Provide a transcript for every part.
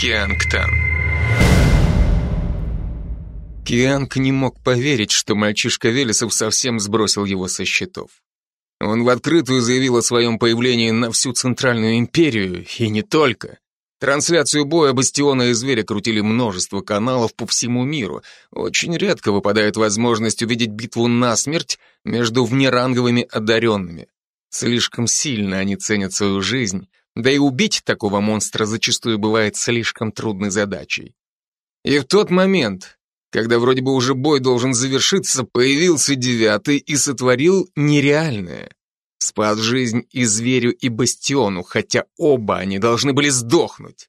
Киангтан. Кианг не мог поверить, что мальчишка Велесов совсем сбросил его со счетов. Он в открытую заявил о своем появлении на всю Центральную империю, и не только. Трансляцию боя Бастиона и Зверя крутили множество каналов по всему миру. Очень редко выпадает возможность увидеть битву насмерть между внеранговыми одаренными. Слишком сильно они ценят свою жизнь, да и убить такого монстра зачастую бывает слишком трудной задачей. И в тот момент, когда вроде бы уже бой должен завершиться, появился девятый и сотворил нереальное. Спас жизнь и зверю, и бастиону, хотя оба они должны были сдохнуть.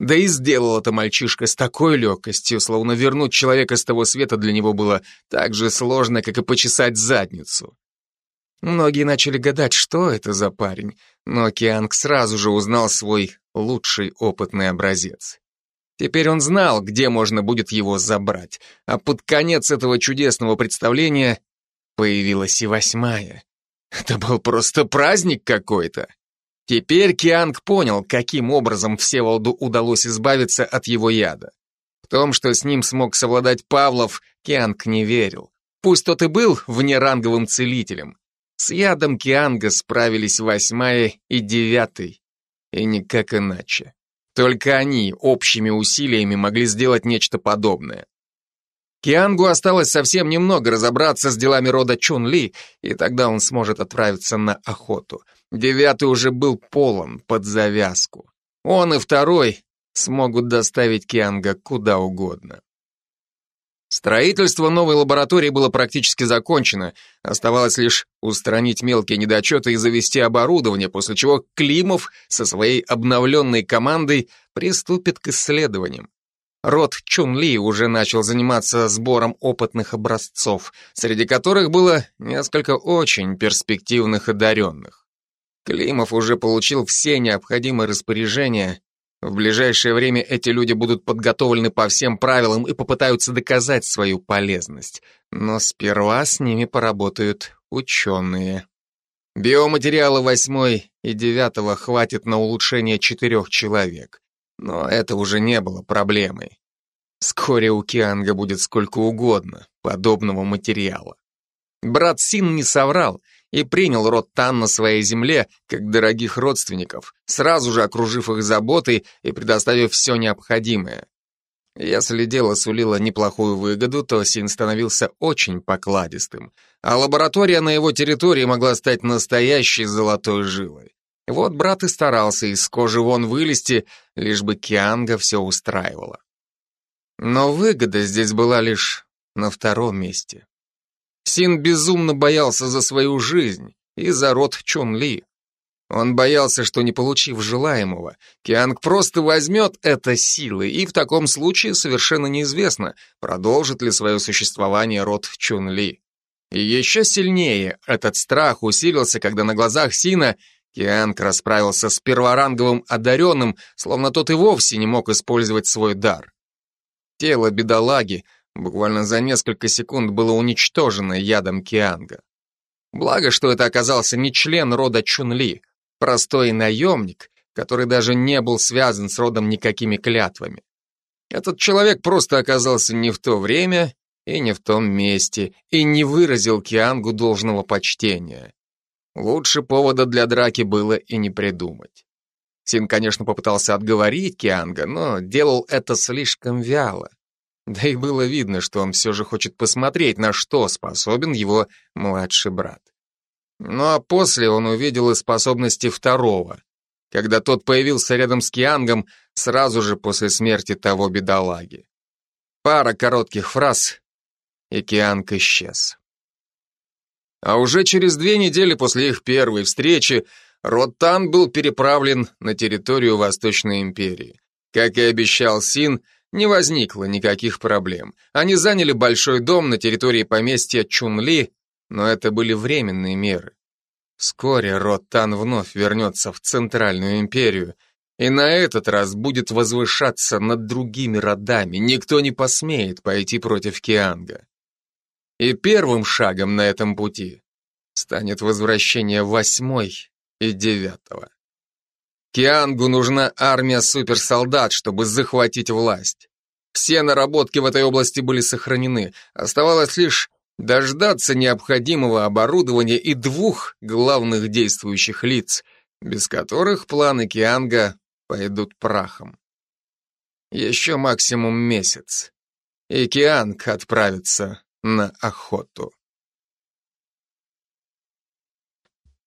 Да и сделал это мальчишка с такой легкостью, словно вернуть человека с того света для него было так же сложно, как и почесать задницу. Многие начали гадать, что это за парень, но Кианг сразу же узнал свой лучший опытный образец. Теперь он знал, где можно будет его забрать, а под конец этого чудесного представления появилась и восьмая. Это был просто праздник какой-то. Теперь Кианг понял, каким образом Всеволоду удалось избавиться от его яда. В том, что с ним смог совладать Павлов, Кианг не верил. Пусть тот и был внеранговым целителем. С ядом Кианга справились восьмая и девятый. И никак иначе. Только они общими усилиями могли сделать нечто подобное. Киангу осталось совсем немного разобраться с делами рода Чун Ли, и тогда он сможет отправиться на охоту. Девятый уже был полон, под завязку. Он и второй смогут доставить Кианга куда угодно. Строительство новой лаборатории было практически закончено, оставалось лишь устранить мелкие недочеты и завести оборудование, после чего Климов со своей обновленной командой приступит к исследованиям. Род Чун-Ли уже начал заниматься сбором опытных образцов, среди которых было несколько очень перспективных одаренных. Климов уже получил все необходимые распоряжения. В ближайшее время эти люди будут подготовлены по всем правилам и попытаются доказать свою полезность. Но сперва с ними поработают ученые. Биоматериала восьмой и девятого хватит на улучшение четырех человек. Но это уже не было проблемой. Вскоре у Кианга будет сколько угодно подобного материала. Брат Син не соврал и принял род Тан на своей земле, как дорогих родственников, сразу же окружив их заботой и предоставив все необходимое. Если дело сулило неплохую выгоду, то Син становился очень покладистым, а лаборатория на его территории могла стать настоящей золотой жилой. Вот брат и старался из кожи вон вылезти, лишь бы Кианга все устраивало. Но выгода здесь была лишь на втором месте. Син безумно боялся за свою жизнь и за род Чон Ли. Он боялся, что не получив желаемого, Кианг просто возьмет это силой, и в таком случае совершенно неизвестно, продолжит ли свое существование род Чун Ли. И еще сильнее этот страх усилился, когда на глазах Сина Кианг расправился с перворанговым одаренным, словно тот и вовсе не мог использовать свой дар. Тело бедолаги буквально за несколько секунд было уничтожено ядом Кианга. Благо, что это оказался не член рода Чунли, простой наемник, который даже не был связан с родом никакими клятвами. Этот человек просто оказался не в то время и не в том месте, и не выразил Киангу должного почтения. Лучше повода для драки было и не придумать. Син, конечно, попытался отговорить Кианга, но делал это слишком вяло. Да и было видно, что он все же хочет посмотреть, на что способен его младший брат. Ну а после он увидел и способности второго, когда тот появился рядом с Киангом сразу же после смерти того бедолаги. Пара коротких фраз, и Кианг исчез. А уже через две недели после их первой встречи Роттан был переправлен на территорию Восточной империи. Как и обещал Син, не возникло никаких проблем. Они заняли большой дом на территории поместья Чунли, но это были временные меры. Вскоре Роттан вновь вернется в Центральную империю, и на этот раз будет возвышаться над другими родами. Никто не посмеет пойти против Кианга. И первым шагом на этом пути станет возвращение восьмой и девятого. Киангу нужна армия суперсолдат, чтобы захватить власть. Все наработки в этой области были сохранены. Оставалось лишь дождаться необходимого оборудования и двух главных действующих лиц, без которых планы Кианга пойдут прахом. Еще максимум месяц, и Кианг отправится на охоту.